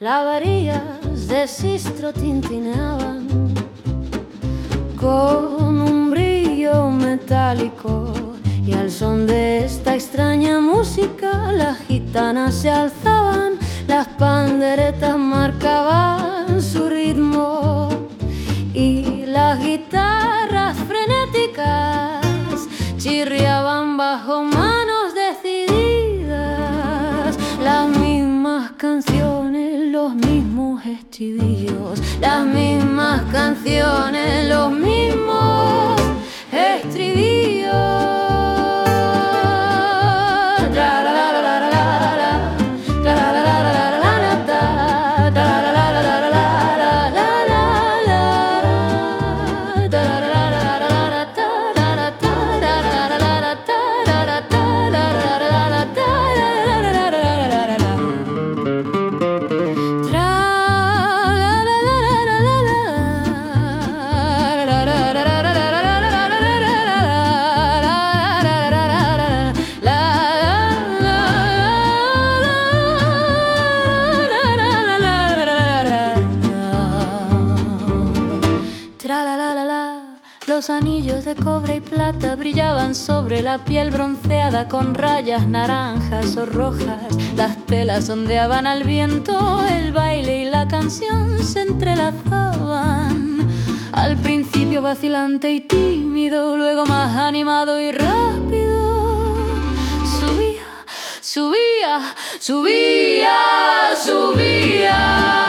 Lavarías de sistro tintinaban con un brillo metálico y al son de esta extraña música las gitanas se alzaban, las panderetas marcaban su ritmo y las guitarras frenéticas chirriaban bajo Las mismas canciones, los mismos estribillos, las mismas canciones, los mismos cobre y plata brillaban sobre la piel bronceada con rayas naranjas o rojas. Las telas ondeaban al viento, el baile y la canción se entrelazaban. Al principio vacilante y tímido, luego más animado y rápido. Subía, subía, subía, subía.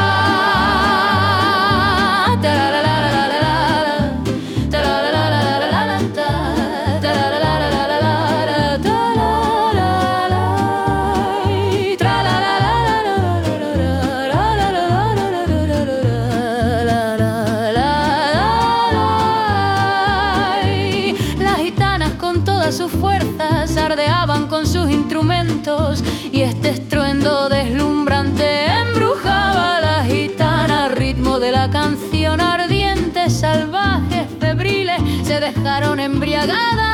Y este estruendo deslumbrante embrujaba a la gitana ritmo de la canción ardiente salvajes febriles se dejaron embriagadas